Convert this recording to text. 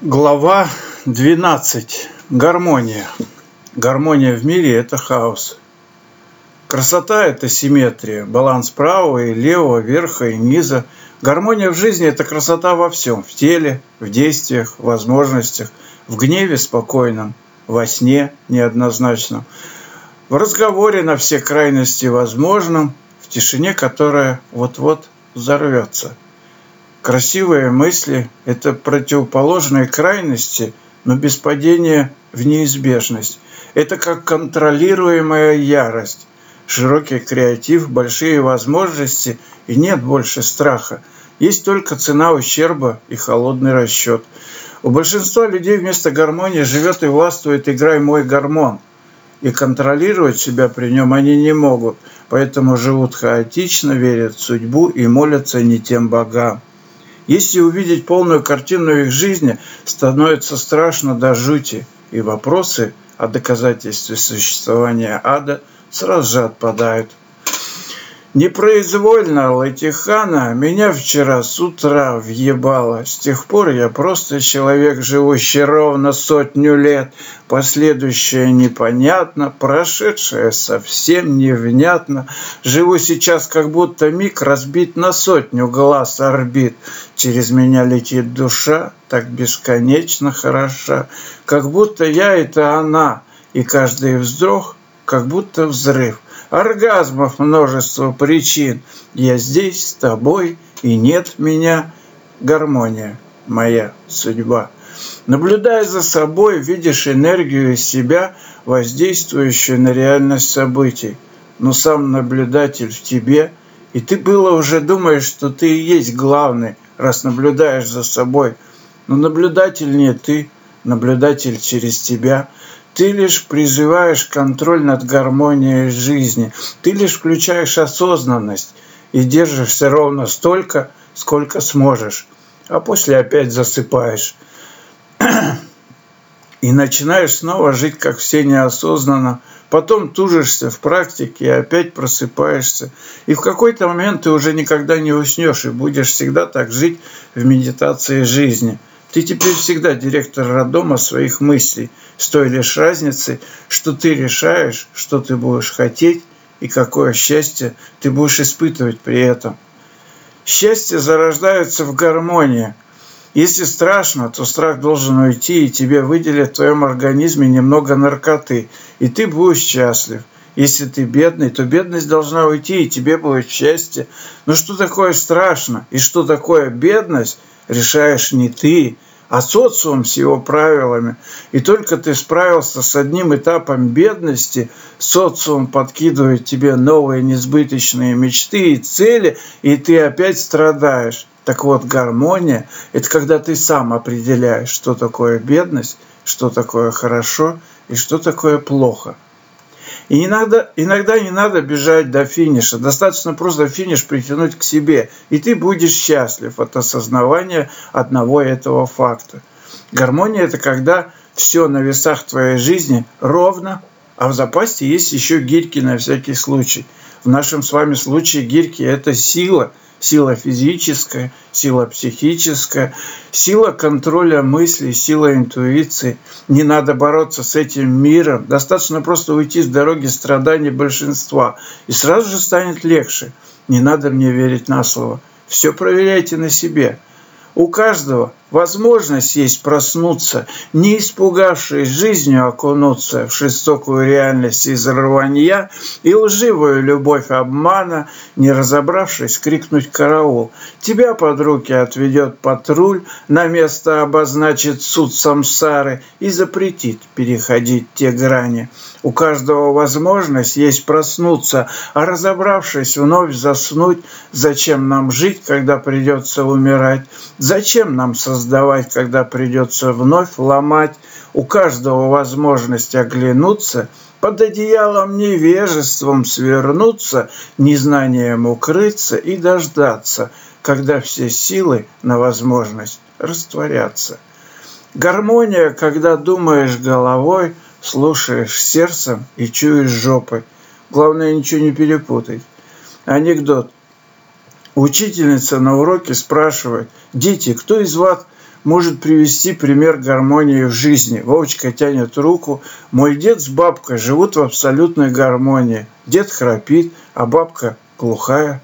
Глава 12. Гармония. Гармония в мире – это хаос. Красота – это симметрия, баланс правого и левого, верха и низа. Гармония в жизни – это красота во всем – в теле, в действиях, возможностях, в гневе спокойном, во сне неоднозначном, в разговоре на все крайности возможном, в тишине, которая вот-вот взорвется – Красивые мысли – это противоположные крайности, но без падения в неизбежность. Это как контролируемая ярость, широкий креатив, большие возможности и нет больше страха. Есть только цена ущерба и холодный расчет. У большинства людей вместо гармонии живет и властвует «играй мой гормон». И контролировать себя при нем они не могут, поэтому живут хаотично, верят в судьбу и молятся не тем богам. Если увидеть полную картину их жизни, становится страшно до жути, и вопросы о доказательстве существования ада сразу же отпадают. Непроизвольно Латихана меня вчера с утра въебала. С тех пор я просто человек, живущий ровно сотню лет. Последующее непонятно, прошедшее совсем невнятно. Живу сейчас, как будто миг разбит на сотню глаз орбит. Через меня летит душа, так бесконечно хороша. Как будто я – это она, и каждый вздох, как будто взрыв – оргазмов множество причин. Я здесь с тобой, и нет меня. Гармония моя судьба. Наблюдая за собой, видишь энергию из себя, воздействующую на реальность событий. Но сам наблюдатель в тебе, и ты было уже думаешь, что ты и есть главный, раз наблюдаешь за собой. Но наблюдатель не ты, наблюдатель через тебя – ты лишь призываешь контроль над гармонией жизни. Ты лишь включаешь осознанность и держишься ровно столько, сколько сможешь. А после опять засыпаешь. И начинаешь снова жить, как все неосознанно. Потом тужишься в практике и опять просыпаешься. И в какой-то момент ты уже никогда не уснешь и будешь всегда так жить в медитации жизни – ты теперь всегда директор роддома своих мыслей, с той лишь разницей, что ты решаешь, что ты будешь хотеть и какое счастье ты будешь испытывать при этом. Счастье зарождается в гармонии. Если страшно, то страх должен уйти, и тебе выделят в твоем организме немного наркоты, и ты будешь счастлив. Если ты бедный, то бедность должна уйти, и тебе будет счастье. Но что такое страшно и что такое бедность, решаешь не ты, а социум с его правилами. И только ты справился с одним этапом бедности, социум подкидывает тебе новые несбыточные мечты и цели, и ты опять страдаешь. Так вот, гармония – это когда ты сам определяешь, что такое бедность, что такое хорошо и что такое плохо – и иногда, иногда не надо бежать до финиша. Достаточно просто финиш притянуть к себе. И ты будешь счастлив от осознавания одного этого факта. Гармония – это когда все на весах твоей жизни ровно, а в запасе есть еще гирьки на всякий случай. В нашем с вами случае гирьки – это сила – сила физическая, сила психическая, сила контроля мыслей, сила интуиции. Не надо бороться с этим миром. Достаточно просто уйти с дороги страданий большинства, и сразу же станет легче. Не надо мне верить на слово. Все проверяйте на себе. У каждого возможность есть проснуться, не испугавшись жизнью окунуться в жестокую реальность из рванья и лживую любовь обмана, не разобравшись, крикнуть «караул». Тебя под руки отведет патруль, на место обозначит суд самсары и запретит переходить те грани. У каждого возможность есть проснуться, а разобравшись, вновь заснуть. Зачем нам жить, когда придется умирать? Зачем нам создавать, когда придется вновь ломать? У каждого возможность оглянуться, под одеялом невежеством свернуться, незнанием укрыться и дождаться, когда все силы на возможность растворятся. Гармония, когда думаешь головой – слушаешь сердцем и чуешь жопой. Главное, ничего не перепутать. Анекдот. Учительница на уроке спрашивает, дети, кто из вас может привести пример гармонии в жизни. Вовочка тянет руку. Мой дед с бабкой живут в абсолютной гармонии. Дед храпит, а бабка глухая.